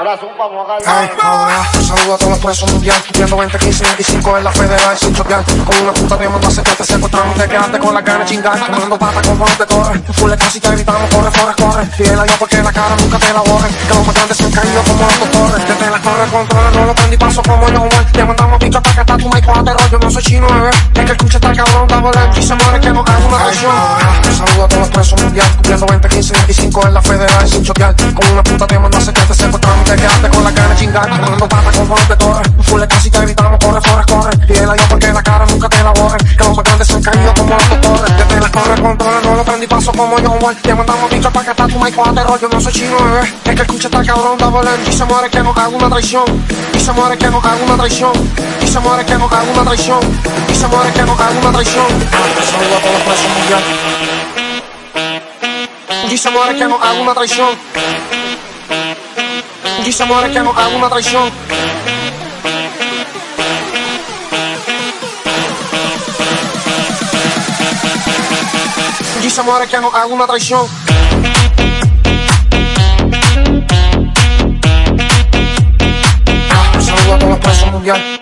Ahora zumba, Ay, ahora, un saludo a todos los presos mundial Cumpliendo 20, 15, 25 en la federal sin chotear Con una puta te mando a hacer que te secuestramos Te quedaste con la gana de chingar Quemando patas como no te corre Full casi te gritamos, corre, corre, corre. Fiel a Dios porque la cara nunca te la borren Que los más grandes se han caído como los doctores Desde la torre controla, no lo prendí paso como yo Juan Te mandamos bicho hasta que está tu mic te rollo No soy chino, bebé. Es que escucha está cabrón, da volar Y se muere que no haga una canción. Un saludo a todos los presos mundial Cumpliendo 20, 15, 25 en la federal sin chotear Con una puta te mando más grandes se han caído como los doctores. Desde la torre controla, no lo prendí paso como yo Juan Te mandamos bicho hasta que está tu mic cuando te rollo No soy chino, bebé. Es que escucha está cabrón, volar Y se muere que no haga una traición. Y se muere que no haga una traición. Y se muere que no haga una traición. Y se muere que no haga una traición. A Y se muere que no haga una traición. Y se muere que no haga una traición Y se muere que no haga una traición. Un saludo a todos los presos mundial